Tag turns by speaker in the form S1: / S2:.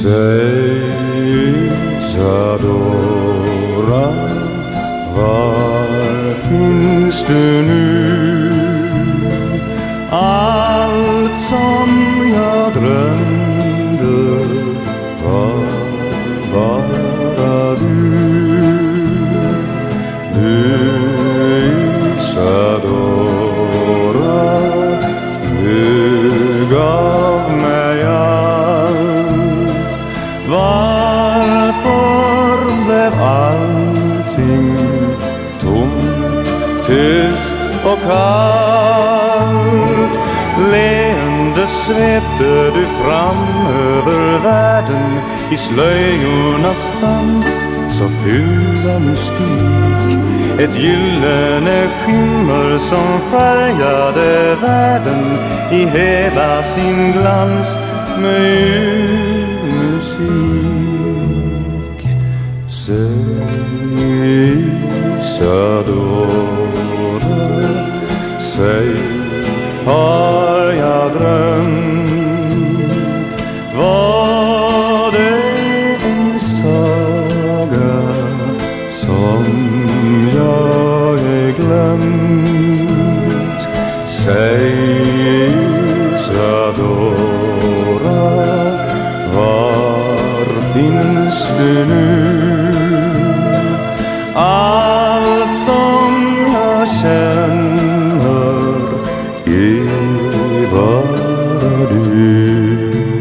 S1: Säg Isadora, var finns du nu? Allt som jag drömde var bara du. Du tyst och kallt? Leende svepte du fram över världen i slöjornas dans så fylld av mystik ett gyllene skimmer som färgade världen i hela sin glans med musik. Sök säg har jag drömt? Var det en saga som jag är glömt? Säg Isadora, var finns du nu? Känner är bara du